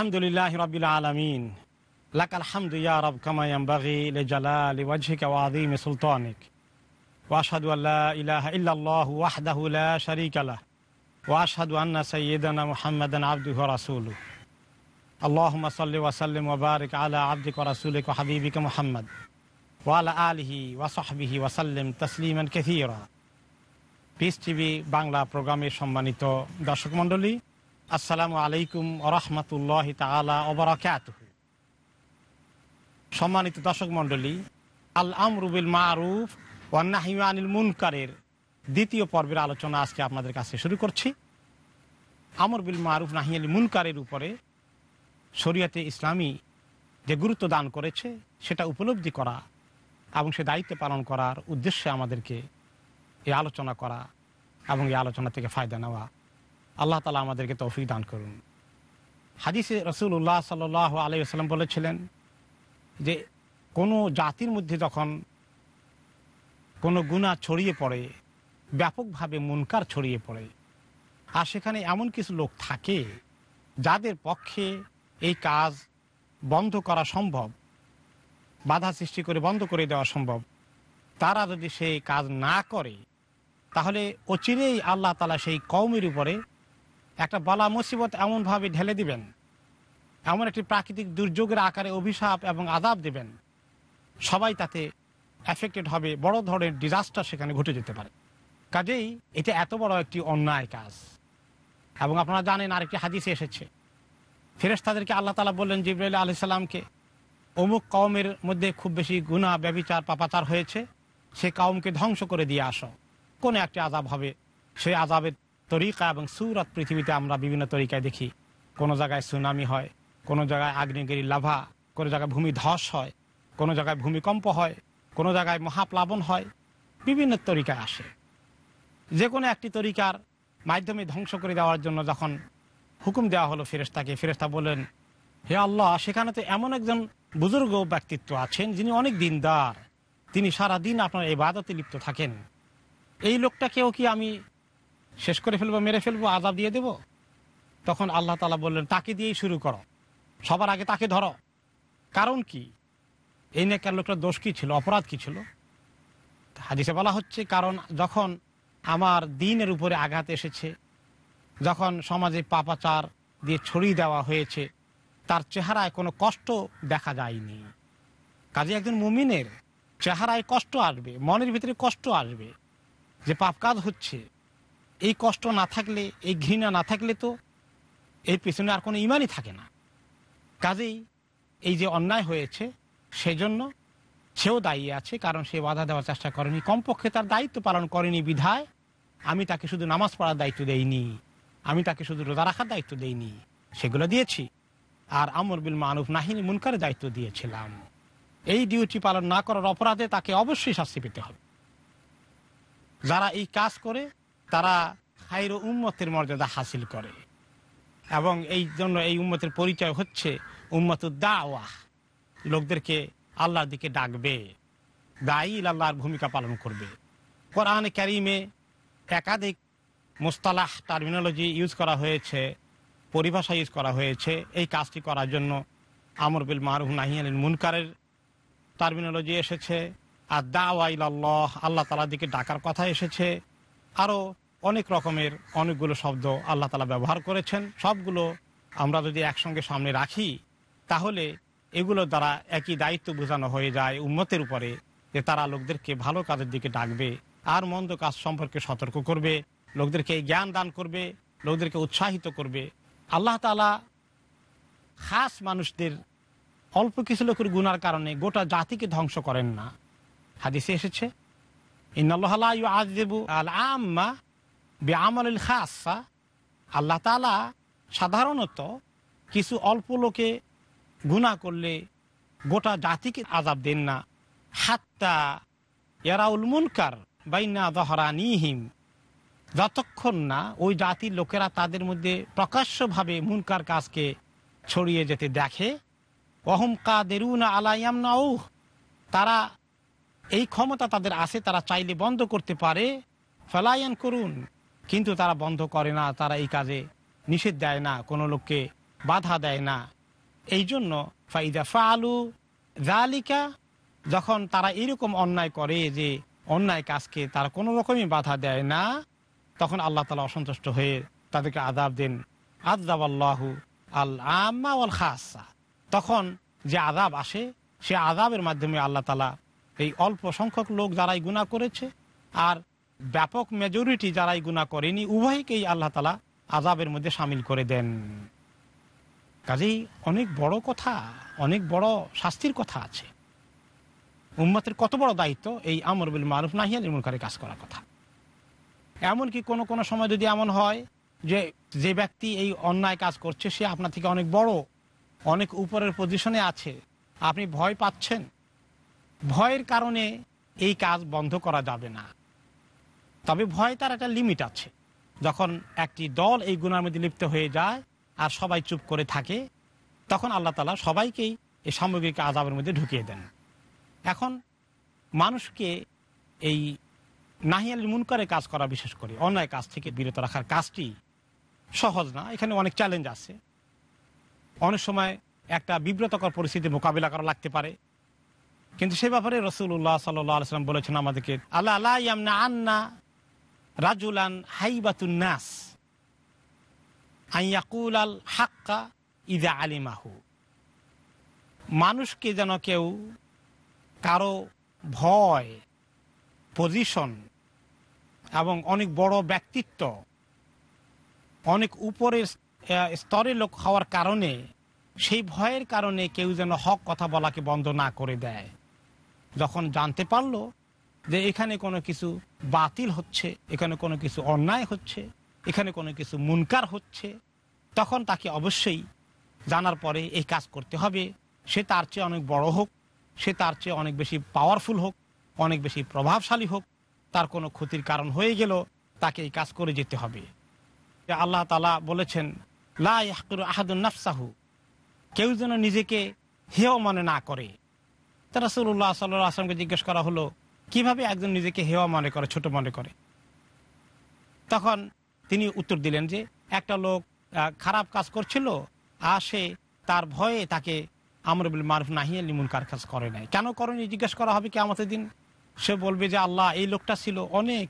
আলহামদুলিল্লাহ রবিল আলমিন লাক আলহামদু ইয়া রব কামায়ামবাগি লিজালালি ওয়াজহিকা ওয়া আযীমি সুলতানিক ওয়া আশহাদু আল্লা ইলাহা ইল্লাল্লাহ ওয়াহদাহু লা শারীকা লাহ ওয়া আশহাদু আন্না সাইয়্যিদানা মুহাম্মাদান আবদুহু ওয়া রাসূলুহু আল্লাহুম্মা সাল্লি ওয়া সাল্লিম ওয়া বারিক আলা আবদিকা ওয়া রাসূলিকা ওয়া হাবিবিকা মুহাম্মদ ওয়া আলা আলিহি ওয়া সাহবিহি ওয়া সাল্লিম তাসলিমান কাসীরা পিস টিভি বাংলা প্রোগ্রামের সম্মানিত দর্শক মণ্ডলী আসসালামু আলাইকুম রহমতুল্লাহ তালা সম্মানিত দর্শক মণ্ডলী আল আমরুবিল মারুফ ওয়ান্নাহিমানিল মুনকারের দ্বিতীয় পর্বের আলোচনা আজকে আপনাদের কাছে শুরু করছি। আমর বিল মারুফ নাহিয়াল মুনকারের উপরে শরিয়াতে ইসলামী যে গুরুত্ব দান করেছে, সেটা উপলব্ধি করা এবং সে দায়িত্ব পালন করার উদ্দেশ্যে আমাদেরকে এই আলোচনা করা এবং এই আলোচনা থেকে ফায়দা নেওয়া আল্লাহ তালা আমাদেরকে তৌফিক দান করুন। হাদিসে রসুল্লাহ সাল আলাইসাল্লাম বলেছিলেন যে, কোনো জাতির মধ্যে যখন কোনো গুণা ছড়িয়ে পড়ে, ব্যাপকভাবে মুনকার ছড়িয়ে পড়ে, আর সেখানে এমন কিছু লোক থাকে যাদের পক্ষে এই কাজ বন্ধ করা সম্ভব, বাধা সৃষ্টি করে বন্ধ করে দেওয়া সম্ভব, তারা যদি সেই কাজ না করে, তাহলে অচিরেই আল্লাহ তালা সেই কৌমের উপরে একটা বলা মুসিবত এমনভাবে ঢেলে দিবেন। এমন একটি প্রাকৃতিক দুর্যোগের আকারে অভিশাপ এবং আদাব দেবেন। সবাই তাতে এফেক্টেড হবে, বড় ধরনের ডিজাস্টার সেখানে ঘটে যেতে পারে। কাজেই এটা এত বড় একটি অন্যায় কাজ। এবং আপনারা জানেন আরেকটি হাদিসে এসেছে। ফেরেস তাদেরকে আল্লাহ তালা বললেন, জিব্রাইল আলি সাল্লামকে অমুক কওমের মধ্যে খুব বেশি গুণা ব্যবিচার পাপাচার হয়েছে। সে কওমকে ধ্বংস করে দিয়ে আসো। কোন একটি আজাব হবে? সেই আজাবের তরিকা এবং সুরাত পৃথিবীতে আমরা বিভিন্ন তরিকায় দেখি। কোনো জায়গায় সুনামি হয়, কোনো জায়গায় আগ্নেয়গিরি লাভা, কোনো জায়গায় ভূমি ধস হয়, কোনো জায়গায় ভূমিকম্প হয়, কোনো জায়গায় মহাপ্লাবন হয়, বিভিন্ন তরিকায় আসে। যে কোনো একটি তরিকার মাধ্যমে ধ্বংস করে দেওয়ার জন্য যখন হুকুম দেওয়া হলো ফেরেস্তাকে ফেরেস্তা বললেন, হে আল্লাহ, সেখানে তো এমন একজন বুজুর্গ ব্যক্তিত্ব আছেন যিনি অনেক দিনদার। তিনি সারা দিন আপনার এই বাদতে লিপ্ত থাকেন। এই লোকটাকেও কি আমি শেষ করে ফেলব, মেরে ফেলব, আজাব দিয়ে দেব। তখন আল্লাহ তালা বললেন, তাকে দিয়েই শুরু করো। সবার আগে তাকে ধরো। কারণ কি? এই নেকার লোকটার দোষ কী ছিল? অপরাধ কী ছিল? হাদিসে বলা হচ্ছে, কারণ যখন আমার দিনের উপরে আঘাত এসেছে, যখন সমাজে পাপাচার দিয়ে ছড়িয়ে দেওয়া হয়েছে, তার চেহারায় কোনো কষ্ট দেখা যায়নি। কাজে একজন মুমিনের চেহারায় কষ্ট আসবে, মনের ভিতরে কষ্ট আসবে যে পাপ কাজ হচ্ছে। এই কষ্ট না থাকলে, এই ঘৃণা না থাকলে তো এর পেছনে আর কোনো ইমানই থাকে না। কাজেই এই যে অন্যায় হয়েছে, সেজন্য সেও দায়ী আছে, কারণ সে বাধা দেওয়ার চেষ্টা করেনি। কমপক্ষে তার দায়িত্ব পালন করেনি বিধায়। আমি তাকে শুধু নামাজ পড়ার দায়িত্ব দেইনি। আমি তাকে শুধু রোজা রাখার দায়িত্ব দেইনি। সেগুলো দিয়েছি। আর আমর বিল মানুফ নাহিনী মুনকারের দায়িত্ব দিয়েছিলাম। এই ডিউটি পালন না করার অপরাধে তাকে অবশ্যই শাস্তি পেতে হবে। যারা এই কাজ করে তারা হাইর উম্মতের মর্যাদা হাসিল করে। এবং এই জন্য এই উম্মতের পরিচয় হচ্ছে উম্মত উম্মতুদ্দাওয়াহ লোকদেরকে আল্লাহর দিকে ডাকবে। দায়ী আল্লাহর ভূমিকা পালন করবে। কোরআন ক্যারিমে একাধিক মোস্তালাহ টার্মিনোলজি ইউজ করা হয়েছে, পরিভাষা ইউজ করা হয়েছে। এই কাজটি করার জন্য আমর বিল মারুহ নাহিয়ান মুনকারের টার্মিনোলজি এসেছে। আর দাওয়াইল আল্লাহ আল্লাহ তালার দিকে ডাকার কথা এসেছে। আরও অনেক রকমের অনেকগুলো শব্দ আল্লাহ তালা ব্যবহার করেছেন। সবগুলো আমরা যদি একসঙ্গে সামনে রাখি, তাহলে এগুলো দ্বারা একই দায়িত্ব বোঝানো হয়ে যায় উন্মতের উপরে যে তারা লোকদেরকে ভালো কাজের দিকে ডাকবে আর মন্দ কাজ সম্পর্কে সতর্ক করবে, লোকদেরকে জ্ঞান দান করবে, লোকদেরকে উৎসাহিত করবে। আল্লাহ তালা খাস মানুষদের অল্প কিছু লোকের গুনার কারণে গোটা জাতিকে ধ্বংস করেন না। হাদিসে এসেছে ইন্নআল্লাহ আল আম্মা বে আমল খাসা, আল্লাহ তালা সাধারণত কিছু অল্প লোকে গুণা করলে গোটা জাতিকে আজাব দেন না। হাত্তা এরাউল মুনকার বাইনা দহরানিহিম যতক্ষণ না ওই জাতির লোকেরা তাদের মধ্যে প্রকাশ্যভাবে মুনকার কাজকে ছড়িয়ে যেতে দেখে অহম কা দেরুনা আলাইয়াম নাও তারা এই ক্ষমতা তাদের আছে, তারা চাইলে বন্ধ করতে পারে, ফেলায়ান করুন। কিন্তু তারা বন্ধ করে না, তারা এই কাজে নিষেধ দেয় না, কোনো লোককে বাধা দেয় না। এই জন্য ফাইদা ফালু জালিকা যখন তারা এরকম অন্যায় করে যে অন্যায় কাজকে তারা কোনো রকমই বাধা দেয় না, তখন আল্লাহ তালা অসন্তুষ্ট হয়ে তাদেরকে আদাব দেন। আদাব আল্লাহু আল আম্মা খাসা তখন যে আদাব আসে, সে আদাবের মাধ্যমে আল্লাহ তালা এই অল্প সংখ্যক লোক যারাই গুণা করেছে, আর ব্যাপক মেজরিটি যারাই গুণা করেনি, উভয়কেই আল্লাহ তালা আজাবের মধ্যে সামিল করে দেন। কাজেই অনেক বড় কথা, অনেক বড় শাস্তির কথা আছে। উম্মতের কত বড় দায়িত্ব? এই আমর বিল মারুফ নাহিয়াল মুনকারে কাজ করার কথা। এমনকি কোনো কোনো সময় যদি এমন হয় যে যে ব্যক্তি এই অন্যায় কাজ করছে, সে আপনার থেকে অনেক বড়, অনেক উপরের পজিশনে আছে। আপনি ভয় পাচ্ছেন। ভয়ের কারণে এই কাজ বন্ধ করা যাবে না। তবে ভয় তার একটা লিমিট আছে। যখন একটি দল এই গুণার মধ্যে লিপ্ত হয়ে যায় আর সবাই চুপ করে থাকে, তখন আল্লাহ তালা সবাইকেই এই সামগ্রিক আজাবের মধ্যে ঢুকিয়ে দেন। এখন মানুষকে এই নাহিয়াল মুনকারে কাজ করা বিশেষ করে, অন্যায় কাজ থেকে বিরত রাখার কাজটি সহজ না। এখানে অনেক চ্যালেঞ্জ আছে। অনেক সময় একটা বিব্রতকর পরিস্থিতি মোকাবিলা করা লাগতে পারে। কিন্তু সে ব্যাপারে রসুল্লাহ সাল্লাম বলেছেন আমাদেরকে আল্লাহ আল্লাহ আন্না রাজুলান হাইবাতুন নাস। আইয়াকুল আল হাক্কা ইদা আলিমাহু। মানুষকে যেন কেউ কারও ভয় পজিশন এবং অনেক বড় ব্যক্তিত্ব, অনেক উপরের স্তরের লোক হওয়ার কারণে সেই ভয়ের কারণে কেউ যেন হক কথা বলাকে বন্ধ না করে দেয়। যখন জানতে পারল যে এখানে কোনো কিছু বাতিল হচ্ছে, এখানে কোনো কিছু অন্যায় হচ্ছে, এখানে কোনো কিছু মুনকার হচ্ছে, তখন তাকে অবশ্যই জানার পরে এই কাজ করতে হবে। সে তার চেয়ে অনেক বড় হোক, সে তার চেয়ে অনেক বেশি পাওয়ারফুল হোক, অনেক বেশি প্রভাবশালী হোক, তার কোনো ক্ষতির কারণ হয়ে গেল, তাকে এই কাজ করে যেতে হবে। আল্লাহ তালা বলেছেন, লা ইয়াহকিরু আহাদুন নাফসাহু কেউ যেন নিজেকে হেয় মনে না করে। তা রাসূলুল্লাহ সাল্লাহ আসলামকে জিজ্ঞেস করা হলো কীভাবে একজন নিজেকে হেওয়া মনে করে, ছোট মনে করে? তখন তিনি উত্তর দিলেন যে, একটা লোক খারাপ কাজ করছিল, আর সে তার ভয়ে তাকে আমরবিল মারুফ নাহিয়া লিমুন কার কাজ করে নাই। কেন করেনি? জিজ্ঞেস করা হবে কি আমাদের দিন। সে বলবে যে, আল্লাহ, এই লোকটা ছিল অনেক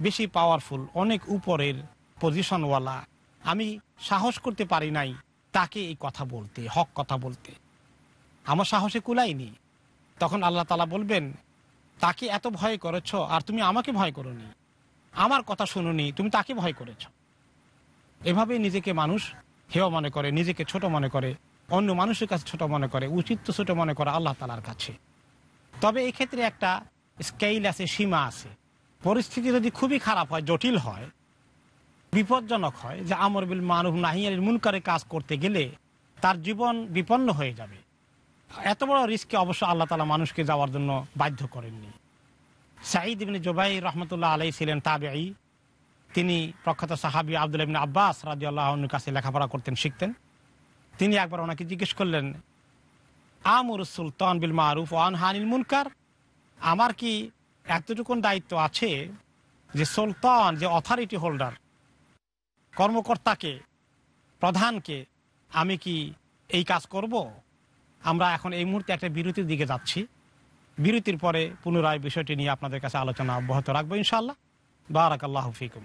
বেশি পাওয়ারফুল অনেক উপরের পজিশনওয়ালা আমি সাহস করতে পারি নাই তাকে এই কথা বলতে, হক কথা বলতে। আমার সাহসে কুলাইনি। তখন আল্লাহ তালা বলবেন তাকে এত ভয় করেছ আর তুমি আমাকে ভয় করনি। আমার কথা শুনুনি, তুমি তাকে ভয় করেছ। এভাবে নিজেকে মানুষ হেয় মনে করে, নিজেকে ছোট মনে করে, অন্য মানুষের কাছে ছোট মনে করে, উচিত তো ছোট মনে করে আল্লাহ তালার কাছে। তবে এক্ষেত্রে একটা স্কেল আছে, সীমা আছে। পরিস্থিতি যদি খুবই খারাপ হয়, জটিল হয়, বিপজ্জনক হয়, যে আমর বিল মানব নাহিয়ার মুনকারে কাজ করতে গেলে তার জীবন বিপন্ন হয়ে যাবে। এত বড় রিস্কে অবশ্য আল্লাহ তালা মানুষকে যাওয়ার জন্য বাধ্য করেননি। সাঈদ ইবনে জোবাই রহমতুল্লাহ আলাই ছিলেন তাবেঈ। তিনি প্রখ্যাত সাহাবি আবদুল ইবনে আব্বাস রাজি আল্লাহর কাছে লেখাপড়া করতেন, শিখতেন। তিনি একবার ওনাকে জিজ্ঞেস করলেন, আমর সুলতান বিল মারুফ ওয়ান হানিল মুনকার? আমার কি এতটুকুন দায়িত্ব আছে যে সুলতান, যে অথরিটি হোল্ডার, কর্মকর্তাকে, প্রধানকে আমি কি এই কাজ করব? আমরা এখন এই মুহূর্তে একটা বিরতির দিকে যাচ্ছি। বিরতির পরে পুনরায় বিষয়টি নিয়ে আপনাদের কাছে আলোচনা অব্যাহত রাখব ইনশাল্লাহ বারাক আল্লাহ ফিকুম।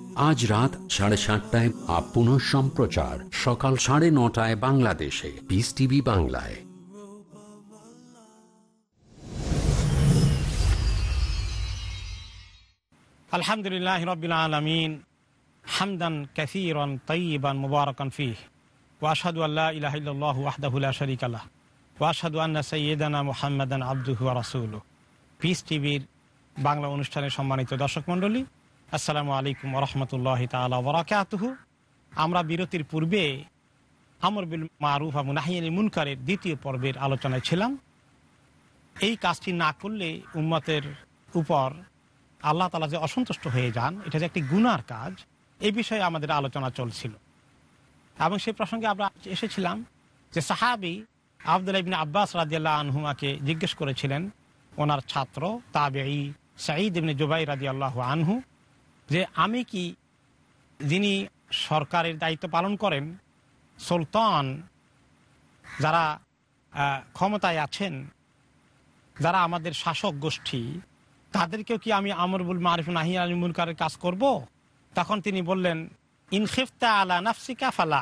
আজ রাত সাড়ে সাতটায় আপ সম্প্রচার। সকাল সাড়ে নটায় বাংলাদেশে। পিস টিভি বাংলায়। আলহামদুলিল্লাহ রবিল আলমিন। হামদান কাসিরন তৈবান মুবারকান ফি ওয়াশাদু আল্লাহ ইলাহিল্লাহ ওয়াহদাহুল্লাহ শরিক আল্লাহ ওয়াশাদু আন্না সৈয়দানা মুহাম্মাদান আব্দুহু রাসুল পিস টিভির বাংলা অনুষ্ঠানের সম্মানিত দর্শক মণ্ডলী আসসালামু আলাইকুম রহমতুল্লাহ তালা আমরা বিরতির পূর্বে আমর বিল মারুফ এবং নাহিয়ানি মুনকারের দ্বিতীয় পর্বের আলোচনায় ছিলাম। এই কাজটি না করলে উম্মতের উপর আল্লাহ তালা যে অসন্তুষ্ট হয়ে যান, এটা যে একটি গুনার কাজ এই বিষয়ে আমাদের আলোচনা চলছিল। এবং সেই প্রসঙ্গে আমরা এসেছিলাম যে সাহাবি আবদুল্লাহ ইবিন আব্বাস রাজিয়াল্লাহ আনহুমাকে জিজ্ঞেস করেছিলেন, ওনার ছাত্র তাবেই সাঈদ ইবনে জুবাই রাজি আল্লাহ আনহু যে আমি কি যিনি সরকারের দায়িত্ব পালন করেন, সুলতান, যারা ক্ষমতায় আছেন, যারা আমাদের শাসক গোষ্ঠী, তাদেরকেও কি আমি আমরবুল মারিফ নাহি আলী মুনকারের কাজ করব? তখন তিনি বললেন ইনখিফতা আলা নাফসিকা ফালা।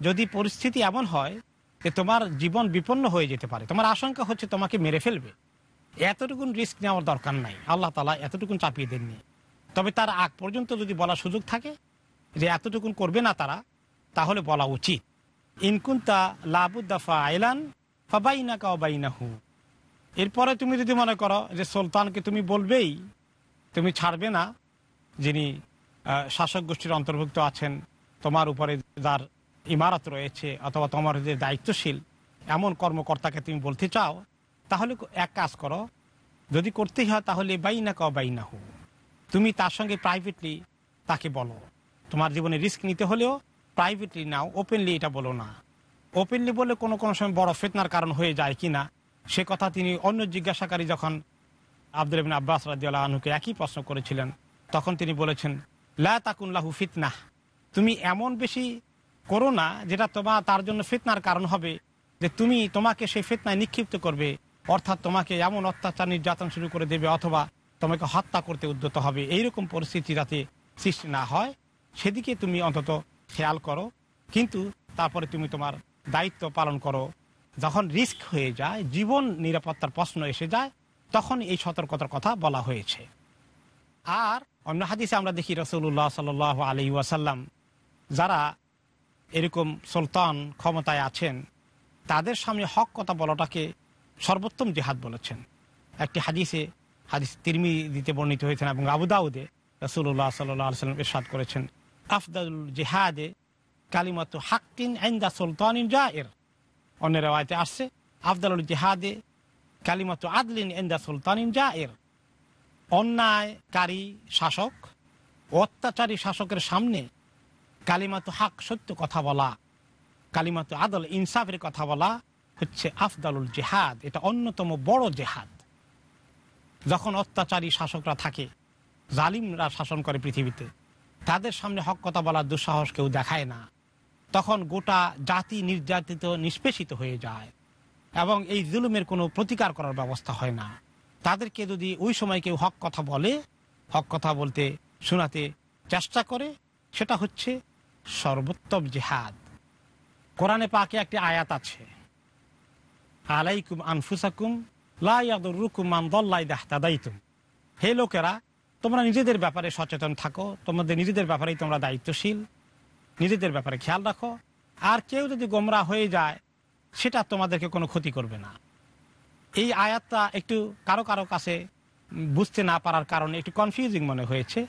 যদি পরিস্থিতি এমন হয় যে তোমার জীবন বিপন্ন হয়ে যেতে পারে, তোমার আশঙ্কা হচ্ছে তোমাকে মেরে ফেলবে, এতটুকুন রিস্ক নেওয়ার দরকার নাই। আল্লাহ তালা এতটুকুন চাপিয়ে দেননি। তবে তার আগ পর্যন্ত যদি বলার সুযোগ থাকে যে এতটুকুন করবে না তারা, তাহলে বলা উচিত। ইনকুন্তা লাবুদ্দাফা আইলান ফাবাইনা কাও বাইনাহু। এরপরে তুমি যদি মনে করো যে সুলতানকে তুমি বলবেই, তুমি ছাড়বে না, যিনি শাসক গোষ্ঠীর অন্তর্ভুক্ত আছেন, তোমার উপরে যার ইমারত রয়েছে অথবা তোমার যে দায়িত্বশীল, এমন কর্মকর্তাকে তুমি বলতে চাও, তাহলে এক কাজ করো, যদি করতেই হয় তাহলে বাইনা ক বাইনা হু তুমি তার সঙ্গে প্রাইভেটলি তাকে বলো। তোমার জীবনে রিস্ক নিতে হলেও প্রাইভেটলি নাও ওপেনলি এটা বলো না। ওপেনলি বলে কোনো কোনো সময় বড় ফেতনার কারণ হয়ে যায় কিনা, সে কথা তিনি অন্য জিজ্ঞাসাকারী যখন আব্দুল ইবিন আব্বাস রাজিউল্লাহ আনহুকে একই প্রশ্ন করেছিলেন, তখন তিনি বলেছেন, লা তাকুল্লাহু ফিতনাহ। তুমি এমন বেশি করো না যেটা তোমার তার জন্য ফিতনার কারণ হবে, যে তুমি তোমাকে সেই ফিতনায় নিক্ষিপ্ত করবে, অর্থাৎ তোমাকে এমন অত্যাচার নির্যাতন শুরু করে দেবে অথবা তোমাকে হত্যা করতে উদ্যত হবে। এইরকম পরিস্থিতি যাতে সৃষ্টি না হয়, সেদিকে তুমি অন্তত খেয়াল করো। কিন্তু তারপরে তুমি তোমার দায়িত্ব পালন করো। যখন রিস্ক হয়ে যায়, জীবন নিরাপত্তার প্রশ্ন এসে যায়, তখন এই সতর্কতার কথা বলা হয়েছে। আর অন্য হাদিসে আমরা দেখি রসুল্লাহ সাল আলী ওয়াসাল্লাম, যারা এরকম সুলতান ক্ষমতায় আছেন, তাদের সামনে হক কথা বলাটাকে সর্বোত্তম জেহাদ বলেছেন। একটি হাদিসে হাদিস তিরমি দিতে বর্ণিত হয়েছেন এবং আবুদাউদে রসুল্লাহ সাল্লাহ সাল্লাম এরশাদ করেছেন। আফদাল জেহাদে কালিমাত হাক্কিন আইন্দা সুলতানিন জায়ের অন্য রেওয়ায়তে আসছে, আফদালুল জেহাদে কালিমাত আদলিন এন্দা সুলতানিন জায়ের অন্যায়কারী শাসক অত্যাচারী শাসকের সামনে কালিমাতু হাক সত্য কথা বলা, কালিমাতু আদল ইনসাফের কথা বলা হচ্ছে আফদালুল জেহাদ। এটা অন্যতম বড় জেহাদ। যখন অত্যাচারী শাসকরা থাকে, জালিমরা শাসন করে পৃথিবীতে, তাদের সামনে হক কথা বলার দুঃসাহস কেউ দেখায় না। তখন গোটা জাতি নির্যাতিত, নিষ্পেষিত হয়ে যায় এবং এই জুলুমের কোনো প্রতিকার করার ব্যবস্থা হয় না। তাদেরকে যদি ওই সময় কেউ হক কথা বলে, হক কথা বলতে, শোনাতে চেষ্টা করে, সেটা হচ্ছে সর্বোত্তম জেহাদ। কোরআনে পাকে একটি আয়াত আছে, আলাইকুম আনফুসাকুম হে লোকেরা, তোমরা নিজেদের ব্যাপারে সচেতন থাকো, তোমাদের নিজেদের ব্যাপারেই তোমরা দায়িত্বশীল। নিজেদের ব্যাপারে খেয়াল রাখো। আর কেউ যদি গোমরা হয়ে যায়, সেটা তোমাদেরকে কোনো ক্ষতি করবে না। এই আয়াতটা একটু কারও কারও কাছে বুঝতে না পারার কারণে একটু কনফিউজিং মনে হয়েছে।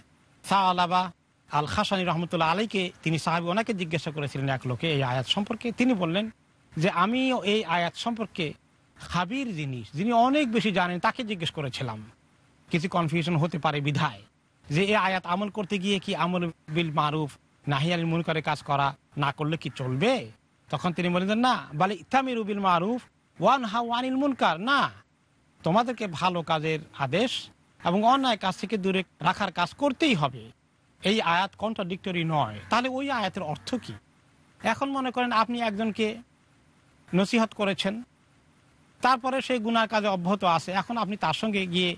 শাহ আলাবা আল খাসানি রহমতুল্লাহ আলীকে তিনি সাহেব ওনাকে জিজ্ঞাসা করেছিলেন এক লোকে এই আয়াত সম্পর্কে। তিনি বললেন যে, আমিও এই আয়াত সম্পর্কে হাবির জিনিস যিনি অনেক বেশি জানেন, তাকে জিজ্ঞেস করেছিলাম। কিছু কনফিউশন হতে পারে বিধায়, যে এই আয়াত আমল করতে গিয়ে কি আমল বিল মারুফ নাহিয়াল মুনকারে কাজ করা না করলে কি চলবে? তখন তিনি বলেন না, বলে ইতামির বিল মারুফ ওয়ান হা ওয়ানিল মুনকার। না, তোমাদেরকে ভালো কাজের আদেশ এবং অন্যায় কাজ থেকে দূরে রাখার কাজ করতেই হবে। এই আয়াত কন্ট্রাডিক্টরি নয়। তাহলে ওই আয়াতের অর্থ কি? এখন মনে করেন আপনি একজনকে নসিহত করেছেন তারপরে সেই গুনার কাজে অব্যাহত আছে। এখন আপনি তার সঙ্গে গিয়ে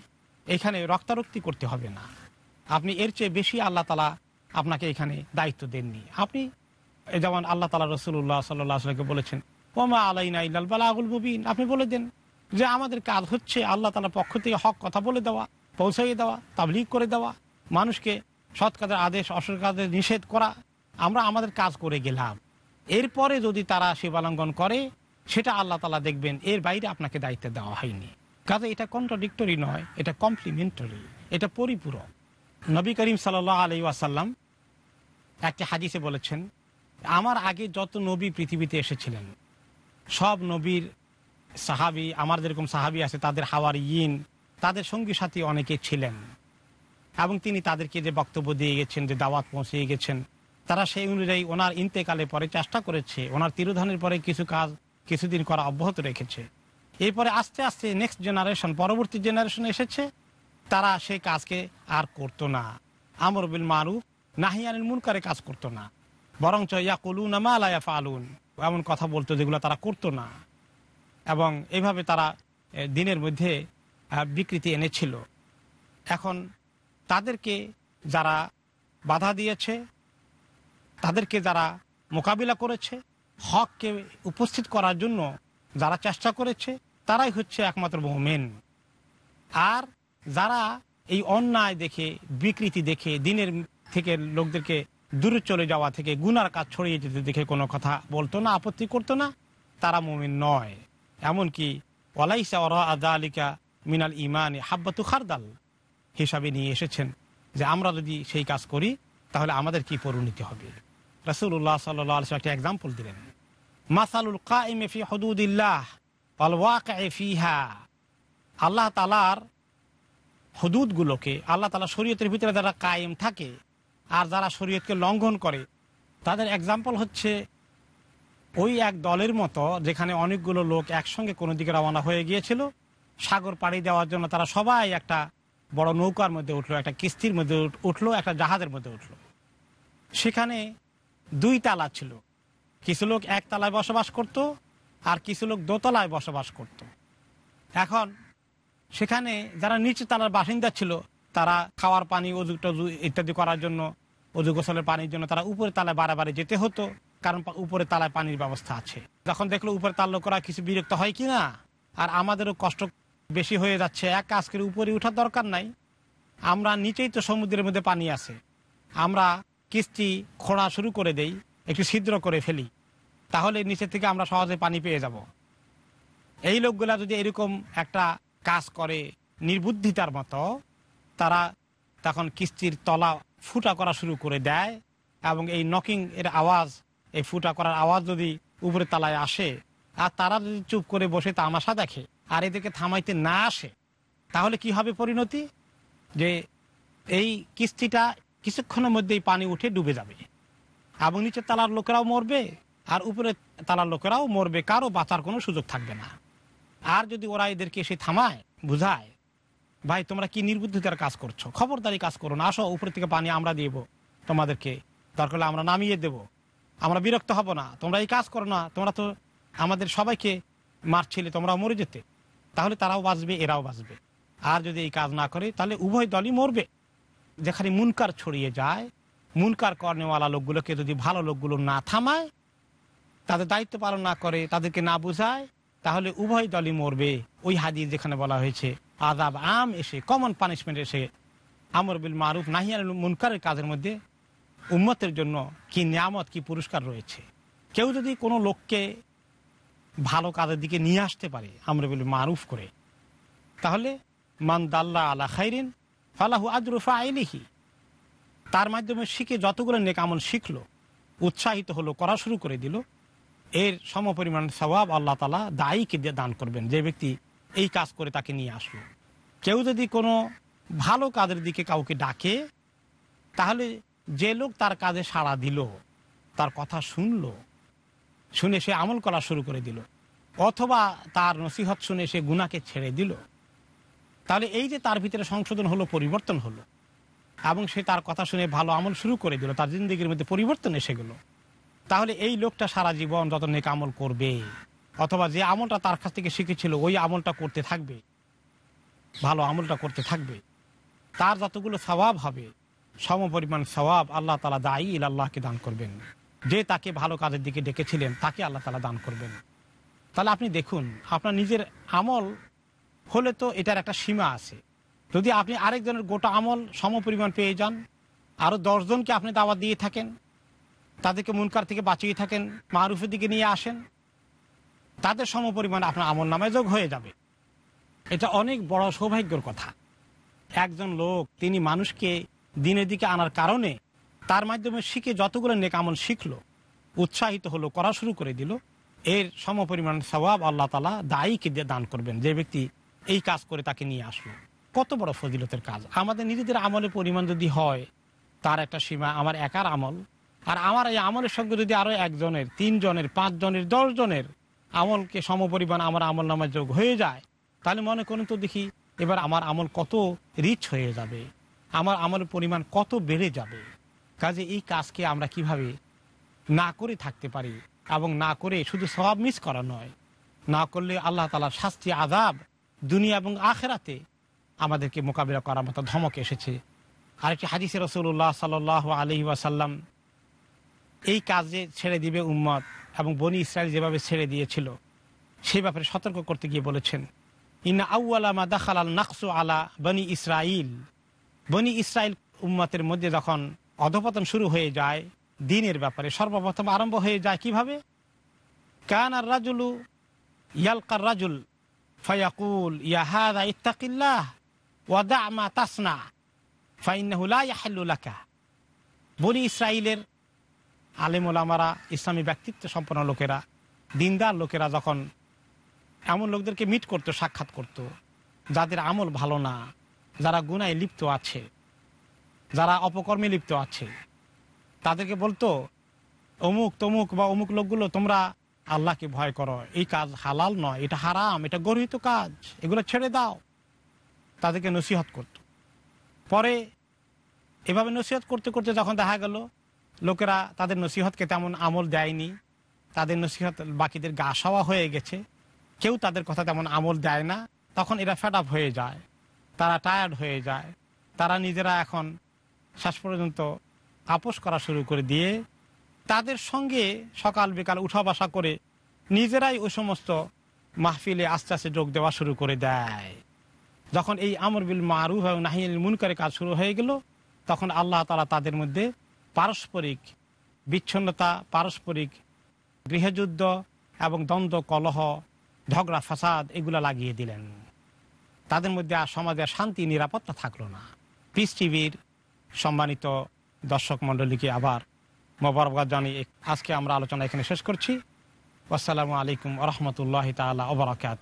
এখানে রক্তারক্তি করতে হবে না। আপনি এর চেয়ে বেশি আল্লাহ তালা আপনাকে এখানে দায়িত্ব দেননি। আপনি যেমন আল্লাহ তালা রসুল্লাহ সাল্লামকে বলেছেন, ওমা আলাইনা ইল্লাল বালাগুল মুবিন। আপনি বলে দেন যে, আমাদের কাজ হচ্ছে আল্লাহ তালার পক্ষ থেকে হক কথা বলে দেওয়া, পৌঁছাইয়ে দেওয়া, তাবলিগ করে দেওয়া, মানুষকে সৎ কাজের আদেশ, অসৎ কাজের নিষেধ করা। আমরা আমাদের কাজ করে গেলাম। এরপরে যদি তারা শিবালঙ্ঘন করে সেটা আল্লাহ তালা দেখবেন, এর বাইরে আপনাকে দায়িত্ব দেওয়া হয়নি। কাজে এটা কন্ট্রাডিক্টরি নয়, এটা কমপ্লিমেন্টারি এটা পরিপূরক। নবী করিম সাল আলি ওয়াসাল্লাম একটি হাদিসে বলেছেন, আমার আগে যত নবী পৃথিবীতে এসেছিলেন, সব নবীর সাহাবি, আমার যেরকম সাহাবি আছে, তাদের হাওয়ার ইন তাদের সঙ্গী সাথী অনেকে ছিলেন। এবং তিনি তাদেরকে যে বক্তব্য দিয়ে গেছেন, যে দাওয়াত পৌঁছিয়ে গেছেন, তারা সেই অনুযায়ী ওনার ইন্তেকালে পরে চেষ্টা করেছে, ওনার তিরোধানের পরে কিছু কাজ কিছুদিন করা অব্যাহত রেখেছে। এরপরে আস্তে আস্তে নেক্সট জেনারেশন পরবর্তী জেনারেশন এসেছে। তারা সেই কাজকে আর করতো না। আমর বিল মারুফ নাহিয়ানিল মুনকারে কাজ করতো না। বরঞ্চ ইয়াকুলুন মালায়া ফালুন এমন কথা বলতো যেগুলো তারা করতো না। এবং এইভাবে তারা দিনের মধ্যে বিকৃতি এনেছিল। এখন তাদেরকে যারা বাধা দিয়েছে, তাদেরকে যারা মোকাবিলা করেছে হককে উপস্থিত করার জন্য যারা চেষ্টা করেছে, তারাই হচ্ছে একমাত্র মোমেন। আর যারা এই অন্যায় দেখে, বিকৃতি দেখে, দিনের থেকে লোকদেরকে দূরে চলে যাওয়া থেকে, গুনার কাজ ছড়িয়ে যেতে দেখে কোনো কথা বলতো না, আপত্তি করতো না, তারা মোমেন নয়। এমনকি ওয়ালাইসা ওরা আদা আলিকা মিনাল ইমান হাব্বাতু খারদাল হিসাবে নিয়ে এসেছেন যে আমরা যদি সেই কাজ করি, তাহলে আমাদের কি পরিণতি হবে? রসুল্লাহ সাল্লাহ একটা এক্সাম্পল দিলেন। মাসালুল কাইমে ফি হদুদিল্লাহ ফিহা। আল্লাহ তালার হুদুদগুলোকে, আল্লাহ তালা শরীয়তের ভিতরে যারা কায়েম থাকে আর যারা শরীয়তকে লঙ্ঘন করে, তাদের এক্সাম্পল হচ্ছে ওই এক দলের মতো যেখানে অনেকগুলো লোক একসঙ্গে কোনো দিকে রওনা হয়ে গিয়েছিল, সাগর পাড়ি দেওয়ার জন্য তারা সবাই একটা বড় নৌকার মধ্যে উঠল, একটা কিস্তির মধ্যে উঠল, একটা জাহাজের মধ্যে উঠল। সেখানে দুই তালা ছিল। কিছু লোক এক তালায় বসবাস করত আর কিছু লোক দোতলায় বসবাস করত। এখন সেখানে যারা নিচু তালার বাসিন্দা ছিল, তারা খাওয়ার পানি, অজু টজু ইত্যাদি করার জন্য, অজু গোসলের পানির জন্য তারা উপরে তালায় বারে যেতে হতো, কারণ উপরে তালায় পানির ব্যবস্থা আছে। যখন দেখল উপরে তাল লোকরা কিছু বিরক্ত হয় কি না আর আমাদেরও কষ্ট বেশি হয়ে যাচ্ছে, এক কাজ করে, উপরে উঠার দরকার নাই। আমরা নিচেই তো সমুদ্রের মধ্যে পানি আছে। আমরা কিস্তি খোঁড়া শুরু করে দেই, একটু ছিদ্র করে ফেলি, তাহলে নিচে থেকে আমরা সহজে পানি পেয়ে যাব। এই লোকগুলা যদি এরকম একটা কাজ করে নির্বুদ্ধিতার মতো, তারা তখন কিস্তির তলা ফুটা করা শুরু করে দেয় এবং এই নকিং এর আওয়াজ, এই ফুটা করার আওয়াজ যদি উপরে তালায় আসে, আর তারা যদি চুপ করে বসে তামাশা দেখে, আর এদেরকে থামাইতে না আসে, তাহলে কি হবে পরিণতি? যে এই কিস্তিটা কিছুক্ষণের মধ্যেই পানি উঠে ডুবে যাবে। এবং নিচে তালার লোকেরাও মরবে, আর উপরে তালার লোকেরাও মরবে, কারও বাঁচার কোনো সুযোগ থাকবে না। আর যদি ওরা এদেরকে এসে থামায়, বুঝায়, ভাই, তোমরা কি নির্বুদ্ধিতার কাজ করছ? খবরদারি কাজ করো না, আসো উপর থেকে পানি আমরা দিব তোমাদেরকে। দরকার আমরা নামিয়ে দেব। আমরা বিরক্ত হব না, তোমরা এই কাজ করো না, তোমরা তো আমাদের সবাইকে মারছিলে, তোমরাও মরে যেতে। তাহলে তারাও বাঁচবে, এরাও বাঁচবে। আর যদি এই কাজ না করে, তাহলে উভয় দলই মরবে। যেখানে মুনকার ছড়িয়ে যায়, মুনকার কর্নেওয়ালা লোকগুলোকে যদি ভালো লোকগুলো না থামায়, তাদের দায়িত্ব পালন না করে, তাদেরকে না বুঝায়, তাহলে উভয় দলই মরবে। ওই হাদিস যেখানে বলা হয়েছে আদাব আম এসে কমন পানিশমেন্ট এসে, আমর বিল মারুফ নাহিয়াল মুনকারের কাজের মধ্যে উম্মতের জন্য কি নিয়ামত, কি পুরস্কার রয়েছে। কেউ যদি কোনো লোককে ভালো কাজের দিকে নিয়ে আসতে পারে, আমর বিল মারুফ করে, তাহলে মান দাল্লা আলা খাইরিন ফালাহু আজরুফা আইলিহি তার মাধ্যমে শিখে যতগুলো নেক আমল শিখলো, উৎসাহিত হলো, করা শুরু করে দিল, এর সমপরিমাণ সবাব আল্লাহ তালা দায়ীকে দিয়ে দান করবেন, যে ব্যক্তি এই কাজ করে তাকে নিয়ে আসলো। কেউ যদি কোনো ভালো কাজের দিকে কাউকে ডাকে, তাহলে যে লোক তার কাজে সাড়া দিল, তার কথা শুনল, শুনে সে আমল করা শুরু করে দিল, অথবা তার নসিহত শুনে সে গুনাকে ছেড়ে দিল তাহলে এই যে তার ভিতরে সংশোধন হলো, পরিবর্তন হলো, এবং সে তার কথা শুনে ভালো আমল শুরু করে দিল, তার জিন্দগির মধ্যে পরিবর্তন এসে গেল, তাহলে এই লোকটা সারা জীবন যত নেক আমল করবে, অথবা যে আমলটা তার কাছ থেকে শিখেছিল, ওই আমলটা করতে থাকবে, ভালো আমলটা করতে থাকবে, তার যতগুলো স্বভাব হবে সম পরিমাণ সওয়াব আল্লাহ তালা দায়ী ইল আল্লাহকে দান করবেন। যে তাকে ভালো কাজের দিকে ডেকেছিলেন, তাকে আল্লাহ তালা দান করবেন। তাহলে আপনি দেখুন, আপনার নিজের আমল হলে তো এটার একটা সীমা আছে। যদি আপনি আরেকজনের গোটা আমল সম পরিমাণ পেয়ে যান আরও দশজনকে আপনি দাওয়াত দিয়ে থাকেন, তাদেরকে মুনকার থেকে বাঁচিয়ে থাকেন মারুফের দিকে নিয়ে আসেন, তাদের সম পরিমাণ আপনার আমল নামায় যোগ হয়ে যাবে। এটা অনেক বড় সৌভাগ্যর কথা। একজন লোক, তিনি মানুষকে দিনের দিকে আনার কারণে তার মাধ্যমে শিখে যতগুলো নেক আমল শিখলো, উৎসাহিত হলো, করা শুরু করে দিল, এর সম পরিমাণ সবাব আল্লাহ তালা দায়ীকে দিয়ে দান করবেন। যে ব্যক্তি এই কাজ করে তাকে নিয়ে আসলো। কত বড় ফজিলতের কাজ। আমাদের নিজেদের আমলের পরিমাণ যদি হয়, তার একটা সীমা আমার একার আমল। আর আমার এই আমলের সঙ্গে যদি আরও একজনের, তিনজনের, পাঁচজনের দশ জনের আমলকে সমপরিমাণ আমার আমল নামার যোগ হয়ে যায়, তাহলে মনে করুন তো দেখি, এবার আমার আমল কত রিচ হয়ে যাবে। আমার আমলের পরিমাণ কত বেড়ে যাবে। কাজে এই কাজকে আমরা কীভাবে না করে থাকতে পারি এবং না করে শুধু সবাব মিস করা নয়, না করলে আল্লাহ তালার শাস্তি আজাব দুনিয়া এবং আখেরাতে আমাদেরকে মোকাবিলা করার মতো ধমক এসেছে। আরেকটি হাদিসে রসুল্লাহ সাল আলহি ওয়াসাল্লাম এই কাজে ছেড়ে দিবে উম্মত এবং বনি ইসরায়েল যেভাবে ছেড়ে দিয়েছিল সেই ব্যাপারে সতর্ক করতে গিয়ে বলেছেন, ইন্না আউ্লামা দাখাল আল নাকসু আলা বনি ইসরাইল। বনি ইসরায়েল উম্মতের মধ্যে যখন অধপতন শুরু হয়ে যায়, দিনের ব্যাপারে সর্বপ্রথম আরম্ভ হয়ে যায় কীভাবে? কান আর রাজুলু ইয়ালকার রাজুল ফয়াকুল ইয়াহাদা ইত্তাকিল্লাহ ওয়াদা মা তাসনা ফাইনাহুলা ইয়াহাল্লুলাকা বনি ইসরায়েলের আলেম ওলামারা, ইসলামী ব্যক্তিত্ব সম্পন্ন লোকেরা, দিনদার লোকেরা যখন এমন লোকদেরকে মিট করত, সাক্ষাৎ করত, যাদের আমল ভালো না, যারা গুনায় লিপ্ত আছে, যারা অপকর্মে লিপ্ত আছে, তাদেরকে বলতো, অমুক তমুক বা অমুক লোকগুলো তোমরা আল্লাহকে ভয় করো, এই কাজ হালাল নয়, এটা হারাম, এটা গর্হিত কাজ, এগুলো ছেড়ে দাও। তাদেরকে নসিহত করত। পরে এভাবে নসিহত করতে করতে যখন দেখা গেল, লোকেরা তাদের নসিহতকে তেমন আমল দেয়নি, তাদের নসিহত বাকিদের গা সাওয়া হয়ে গেছে, কেউ তাদের কথা তেমন আমল দেয় না, তখন এরা ফেড আপ হয়ে যায়, তারা টায়ার্ড হয়ে যায়, তারা নিজেরা এখন শেষ পর্যন্ত আপোষ করা শুরু করে দিয়ে তাদের সঙ্গে সকাল বিকাল উঠা বসা করে নিজেরাই ওই সমস্ত মাহফিলে আস্তে আস্তে যোগ দেওয়া শুরু করে দেয়। যখন এই আমর বিল মারুফ এবং নাহিল মুনকারের কাজ শুরু হয়ে গেল, তখন আল্লাহ তালা তাদের মধ্যে পারস্পরিক বিচ্ছিন্নতা, পারস্পরিক গৃহযুদ্ধ এবং দ্বন্দ্ব, কলহ, ঝগড়া, ফাসাদ এগুলো লাগিয়ে দিলেন। তাদের মধ্যে আর সমাজের শান্তি, নিরাপত্তা থাকল না। পিস টিভির সম্মানিত দর্শক মণ্ডলীকে আবার মোবারকবাদ জানিয়ে আজকে আমরা আলোচনা এখানে শেষ করছি। আসসালামু আলাইকুম রহমতুল্লাহ তালা ওবরাকাত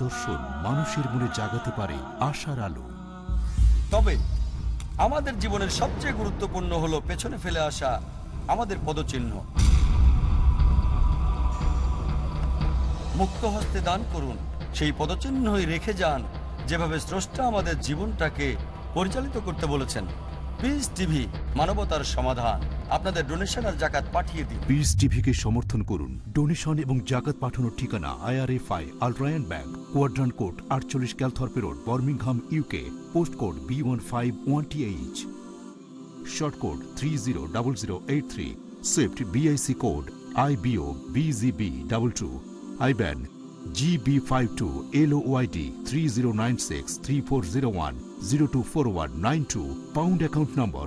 দর্শন মানুষের মনে জাগাতে পারে আশার আলো। তবে আমাদের জীবনের সবচেয়ে গুরুত্বপূর্ণ হলো পেছনে ফেলে আসা আমাদের পদচিহ্ন। মুক্ত হস্তে দান করুন সেই পদচিহ্নই রেখে যান যেভাবে স্রষ্টা আমাদের জীবনটাকে পরিচালিত করতে বলেছেন। পিস টিভি মানবতার সমাধান। আপনাদের ডোনেশন আর জাকাত পাঠিয়ে দিন। পিস টিভিকে সমর্থন করুন। ডোনেশন এবং জাকাত পাঠানোর ঠিকানা IRFI Al Rayan bank Quadrant court আটচল্লিশ Calthorpe road Birmingham UK post code B one five one T H sort code three zero double zero eight three swift BIC code I BO BGB double two IBAN GB five two L YD three zero nine six three four zero one zero two four one nine two pound account number